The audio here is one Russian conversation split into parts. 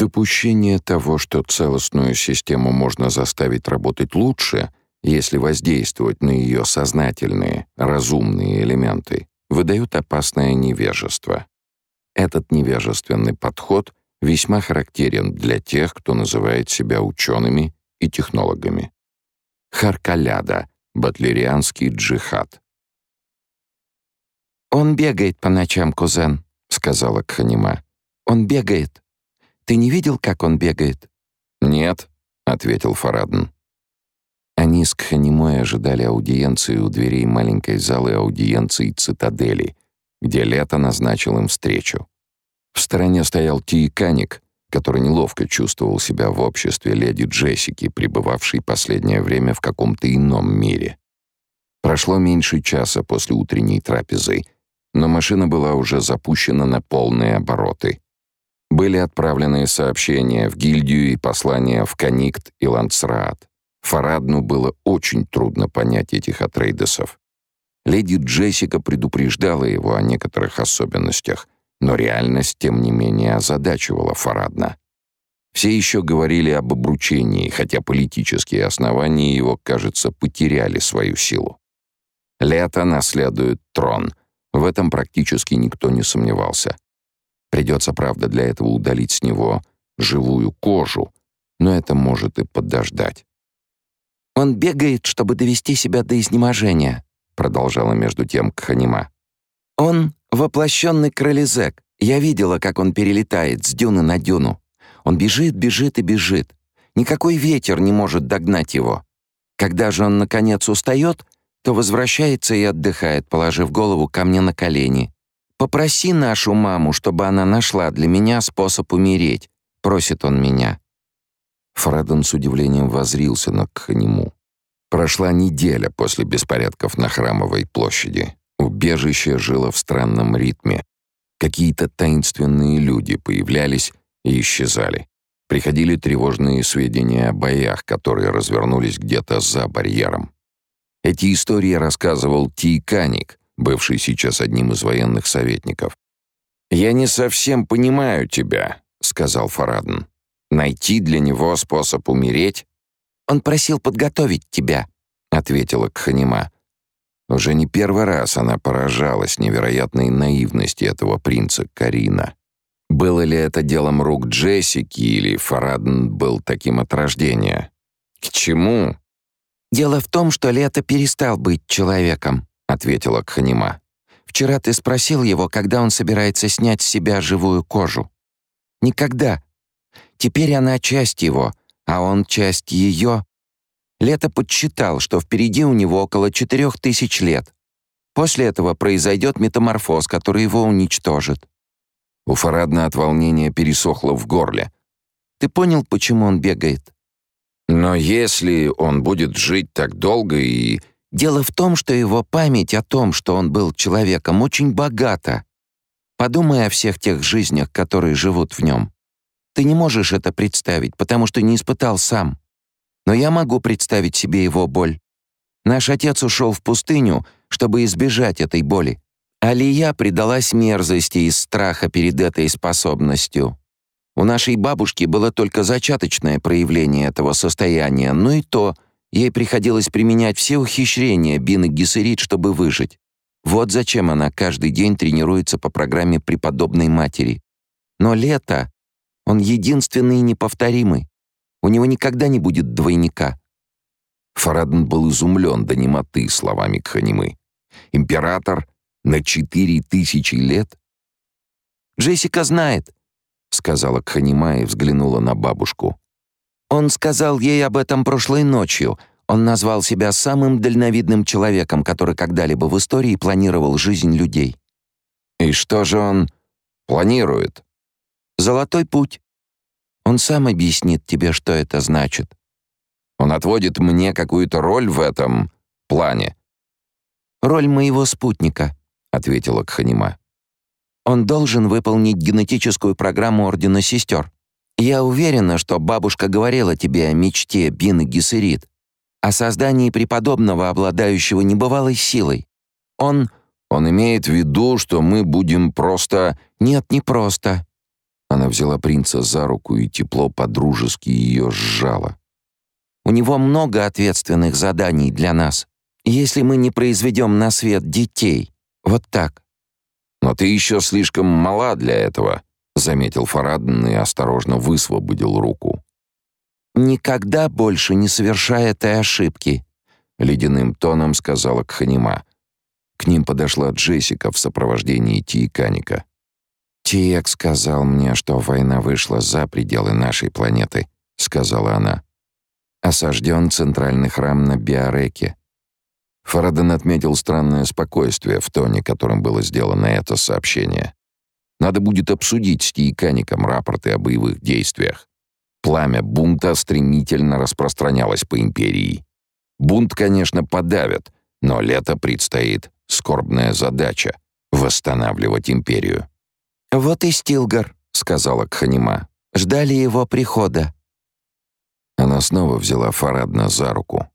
Допущение того, что целостную систему можно заставить работать лучше, если воздействовать на ее сознательные, разумные элементы, выдают опасное невежество. Этот невежественный подход весьма характерен для тех, кто называет себя учеными и технологами. Харкаляда, батлерианский джихад. «Он бегает по ночам, кузен», — сказала Кханима. «Он бегает. Ты не видел, как он бегает?» «Нет», — ответил Фарадн. Они с Кханимой ожидали аудиенции у дверей маленькой залы аудиенции «Цитадели», где Лето назначил им встречу. В стороне стоял Тиеканик, который неловко чувствовал себя в обществе леди Джессики, пребывавшей последнее время в каком-то ином мире. Прошло меньше часа после утренней трапезы, но машина была уже запущена на полные обороты. Были отправлены сообщения в гильдию и послания в Каникт и Лансраат. Фарадну было очень трудно понять этих атрейдесов. Леди Джессика предупреждала его о некоторых особенностях, но реальность, тем не менее, озадачивала Фарадна. Все еще говорили об обручении, хотя политические основания его, кажется, потеряли свою силу. Лето наследует трон. В этом практически никто не сомневался. Придется, правда, для этого удалить с него живую кожу, но это может и подождать. «Он бегает, чтобы довести себя до изнеможения», — продолжала между тем Кханима. «Он — воплощенный крылезек. Я видела, как он перелетает с дюны на дюну. Он бежит, бежит и бежит. Никакой ветер не может догнать его. Когда же он, наконец, устает, то возвращается и отдыхает, положив голову ко мне на колени. «Попроси нашу маму, чтобы она нашла для меня способ умереть», — просит он меня. Фредон с удивлением возрился на нему. Прошла неделя после беспорядков на Храмовой площади. Убежище жило в странном ритме. Какие-то таинственные люди появлялись и исчезали. Приходили тревожные сведения о боях, которые развернулись где-то за барьером. Эти истории рассказывал Тиканик, бывший сейчас одним из военных советников. «Я не совсем понимаю тебя», — сказал Фарадн. «Найти для него способ умереть?» «Он просил подготовить тебя», — ответила Кханима. Уже не первый раз она поражалась невероятной наивности этого принца Карина. Было ли это делом рук Джессики или Фарадн был таким от рождения? К чему? «Дело в том, что Лето перестал быть человеком», — ответила Кханима. «Вчера ты спросил его, когда он собирается снять с себя живую кожу. Никогда. Теперь она часть его, а он часть ее. Лето подсчитал, что впереди у него около четырех тысяч лет. После этого произойдет метаморфоз, который его уничтожит». У Фарадна от волнения пересохло в горле. «Ты понял, почему он бегает?» Но если он будет жить так долго и... Дело в том, что его память о том, что он был человеком, очень богата. Подумай о всех тех жизнях, которые живут в нем. Ты не можешь это представить, потому что не испытал сам. Но я могу представить себе его боль. Наш отец ушел в пустыню, чтобы избежать этой боли. Алия предалась мерзости из страха перед этой способностью. У нашей бабушки было только зачаточное проявление этого состояния, но и то ей приходилось применять все ухищрения Бины Гессерит, чтобы выжить. Вот зачем она каждый день тренируется по программе преподобной матери. Но лето, он единственный и неповторимый. У него никогда не будет двойника. Фарадн был изумлен до немоты словами Кханимы. Император на четыре тысячи лет? Джессика знает, — сказала Кханима и взглянула на бабушку. «Он сказал ей об этом прошлой ночью. Он назвал себя самым дальновидным человеком, который когда-либо в истории планировал жизнь людей». «И что же он планирует?» «Золотой путь. Он сам объяснит тебе, что это значит». «Он отводит мне какую-то роль в этом плане?» «Роль моего спутника», — ответила Кханима. Он должен выполнить генетическую программу Ордена Сестер. Я уверена, что бабушка говорила тебе о мечте Бины Гессерит, о создании преподобного, обладающего небывалой силой. Он... Он имеет в виду, что мы будем просто... Нет, не просто. Она взяла принца за руку и тепло подружески ее сжала. «У него много ответственных заданий для нас. Если мы не произведем на свет детей, вот так». «Но ты еще слишком мала для этого», — заметил Фараден и осторожно высвободил руку. «Никогда больше не совершай этой ошибки», — ледяным тоном сказала Кханима. К ним подошла Джессика в сопровождении Тиеканика. «Тиек сказал мне, что война вышла за пределы нашей планеты», — сказала она. «Осажден центральный храм на Биореке». Фараден отметил странное спокойствие в тоне, которым было сделано это сообщение. Надо будет обсудить с Тиекаником рапорты о боевых действиях. Пламя бунта стремительно распространялось по империи. Бунт, конечно, подавят, но лето предстоит скорбная задача — восстанавливать империю. «Вот и Стилгар», — сказала Кханима. «Ждали его прихода». Она снова взяла Фарадна за руку.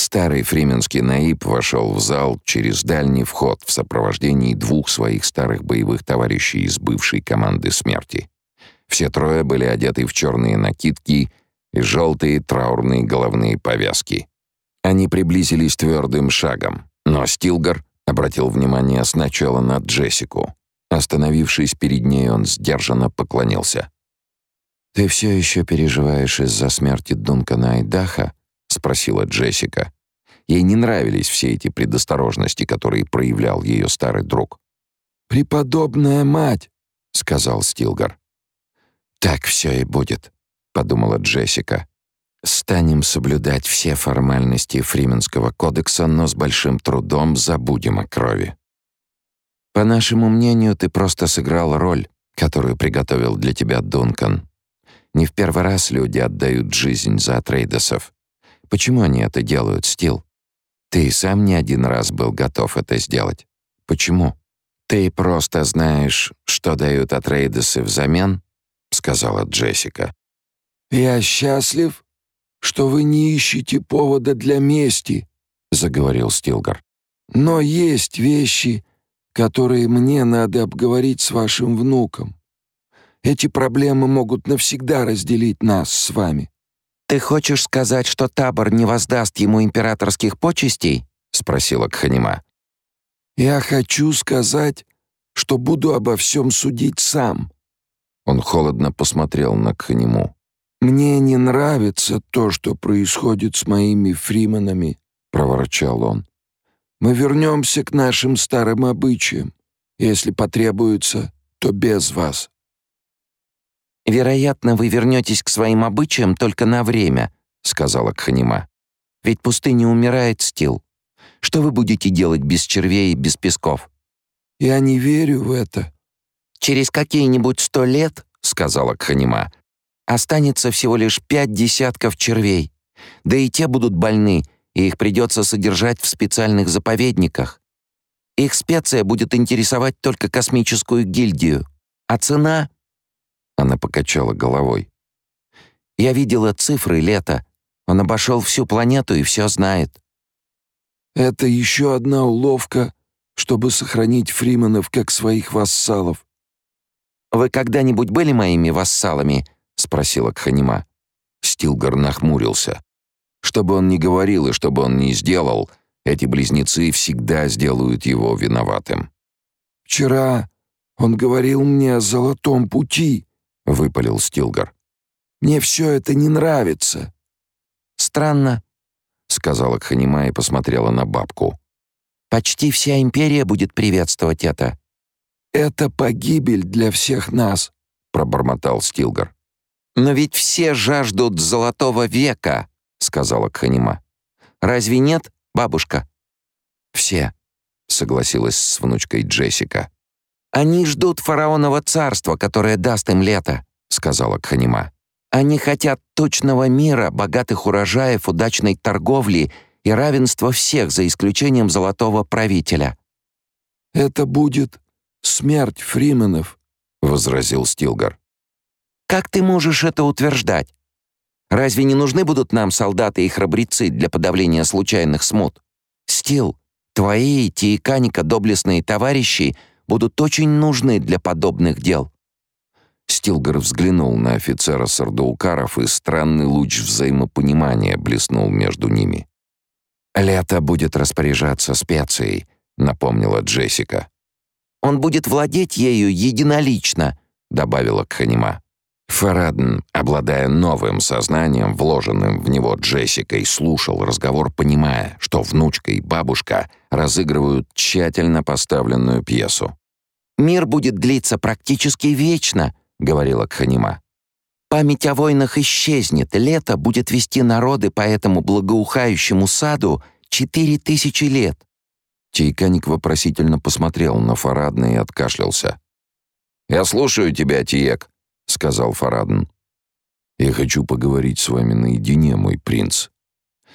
Старый фрименский наиб вошел в зал через дальний вход в сопровождении двух своих старых боевых товарищей из бывшей команды смерти. Все трое были одеты в черные накидки и желтые траурные головные повязки. Они приблизились твердым шагом, но Стилгар обратил внимание сначала на Джессику. Остановившись перед ней, он сдержанно поклонился. «Ты все еще переживаешь из-за смерти Дункана Айдаха?» — спросила Джессика. Ей не нравились все эти предосторожности, которые проявлял ее старый друг. «Преподобная мать!» — сказал Стилгар. «Так все и будет», — подумала Джессика. «Станем соблюдать все формальности Фрименского кодекса, но с большим трудом забудем о крови». По нашему мнению, ты просто сыграл роль, которую приготовил для тебя Дункан. Не в первый раз люди отдают жизнь за Атрейдесов. Почему они это делают, Стил? Ты сам не один раз был готов это сделать. Почему? Ты просто знаешь, что дают Атрейдесы взамен, сказала Джессика. Я счастлив, что вы не ищете повода для мести, заговорил Стилгар. Но есть вещи, которые мне надо обговорить с вашим внуком. Эти проблемы могут навсегда разделить нас с вами». «Ты хочешь сказать, что табор не воздаст ему императорских почестей?» — спросила Кханима. «Я хочу сказать, что буду обо всем судить сам». Он холодно посмотрел на Кханиму. «Мне не нравится то, что происходит с моими фриманами», — проворчал он. Мы вернемся к нашим старым обычаям. Если потребуется, то без вас». «Вероятно, вы вернетесь к своим обычаям только на время», — сказала Кханима. «Ведь пустыня умирает, Стил. Что вы будете делать без червей и без песков?» «Я не верю в это». «Через какие-нибудь сто лет, — сказала Кханима, — останется всего лишь пять десятков червей. Да и те будут больны, и их придется содержать в специальных заповедниках. Их специя будет интересовать только космическую гильдию. А цена...» Она покачала головой. «Я видела цифры лета. Он обошел всю планету и все знает». «Это еще одна уловка, чтобы сохранить фриманов как своих вассалов». «Вы когда-нибудь были моими вассалами?» — спросила Кханима. Стилгар нахмурился. Что бы он ни говорил и что бы он ни сделал, эти близнецы всегда сделают его виноватым. «Вчера он говорил мне о золотом пути», — выпалил Стилгар. «Мне все это не нравится». «Странно», — сказала Кханима и посмотрела на бабку. «Почти вся империя будет приветствовать это». «Это погибель для всех нас», — пробормотал Стилгар. «Но ведь все жаждут золотого века», — сказала Кханима. «Разве нет, бабушка?» «Все», — согласилась с внучкой Джессика. «Они ждут фараонова царства, которое даст им лето», — сказала Кханима. «Они хотят точного мира, богатых урожаев, удачной торговли и равенства всех, за исключением золотого правителя». «Это будет смерть фрименов», — возразил Стилгар. «Как ты можешь это утверждать? Разве не нужны будут нам солдаты и храбрецы для подавления случайных смут? Стил, твои и Тиеканика доблестные товарищи будут очень нужны для подобных дел». Стилгар взглянул на офицера Сардаукаров, и странный луч взаимопонимания блеснул между ними. «Лето будет распоряжаться специей», — напомнила Джессика. «Он будет владеть ею единолично», — добавила Кханима. Фарадн, обладая новым сознанием, вложенным в него Джессикой, слушал разговор, понимая, что внучка и бабушка разыгрывают тщательно поставленную пьесу. «Мир будет длиться практически вечно», — говорила Кханима. «Память о войнах исчезнет, лето будет вести народы по этому благоухающему саду четыре тысячи лет». Тейканик вопросительно посмотрел на Фарадна и откашлялся. «Я слушаю тебя, Тиек», — сказал Фарадн. «Я хочу поговорить с вами наедине, мой принц».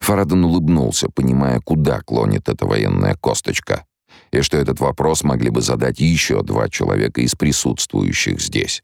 Фараден улыбнулся, понимая, куда клонит эта военная косточка, и что этот вопрос могли бы задать еще два человека из присутствующих здесь.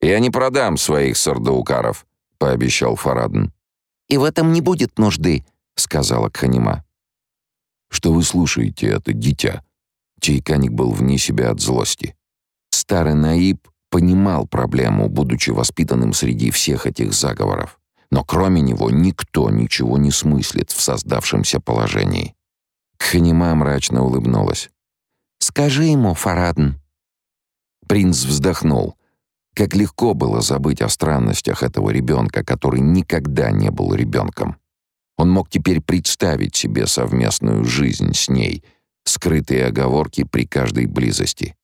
«Я не продам своих сардаукаров», — пообещал Фараден. «И в этом не будет нужды», — сказала Кханима. «Что вы слушаете это, дитя?» Чайканик был вне себя от злости. Старый Наиб понимал проблему, будучи воспитанным среди всех этих заговоров. Но кроме него никто ничего не смыслит в создавшемся положении. Кханима мрачно улыбнулась. «Скажи ему, Фарадн». Принц вздохнул. Как легко было забыть о странностях этого ребенка, который никогда не был ребенком. Он мог теперь представить себе совместную жизнь с ней, скрытые оговорки при каждой близости.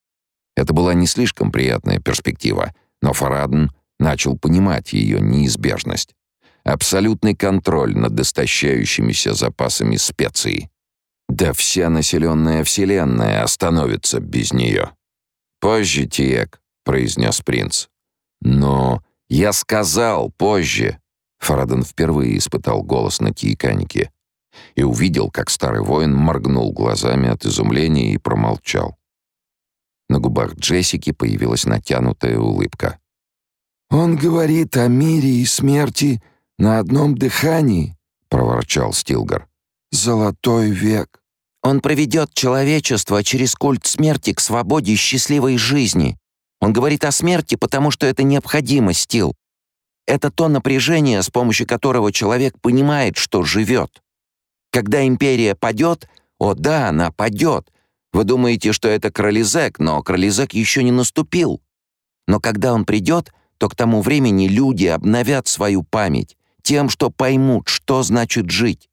Это была не слишком приятная перспектива, но Фарадн начал понимать ее неизбежность. Абсолютный контроль над истощающимися запасами специй. Да вся населенная вселенная остановится без нее. «Позже, Тиек», — произнес принц. «Но я сказал позже». Фараден впервые испытал голос на тиеканике и увидел, как старый воин моргнул глазами от изумления и промолчал. На губах Джессики появилась натянутая улыбка. «Он говорит о мире и смерти на одном дыхании», — проворчал Стилгар. «Золотой век». «Он проведет человечество через культ смерти к свободе и счастливой жизни. Он говорит о смерти, потому что это необходимо, Стил. Это то напряжение, с помощью которого человек понимает, что живет. Когда империя падет, о да, она падет, вы думаете, что это Кролизек, но Кролизек еще не наступил. Но когда он придет, то к тому времени люди обновят свою память тем, что поймут, что значит жить.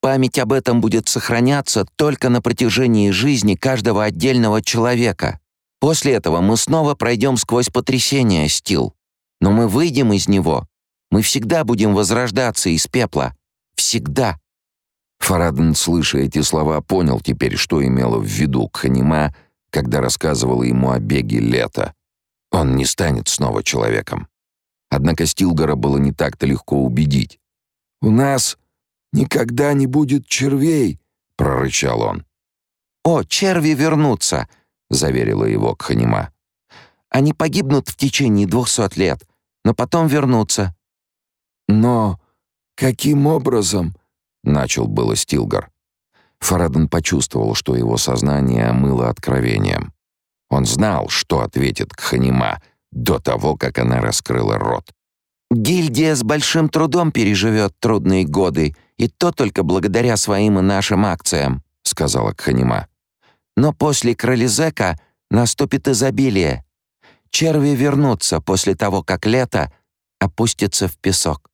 Память об этом будет сохраняться только на протяжении жизни каждого отдельного человека. После этого мы снова пройдем сквозь потрясение, Стил. Но мы выйдем из него. Мы всегда будем возрождаться из пепла. Всегда. Фараден, слыша эти слова, понял теперь, что имела в виду Кханима, когда рассказывала ему о беге лета. Он не станет снова человеком. Однако Стилгора было не так-то легко убедить. «У нас никогда не будет червей», — прорычал он. «О, черви вернутся», — заверила его Кханима. «Они погибнут в течение двухсот лет, но потом вернутся». «Но каким образом?» — начал было Стилгар. Фараден почувствовал, что его сознание омыло откровением. Он знал, что ответит Кханима до того, как она раскрыла рот. «Гильдия с большим трудом переживет трудные годы, и то только благодаря своим и нашим акциям», — сказала Кханима. «Но после Кролизека наступит изобилие. Черви вернутся после того, как лето опустится в песок».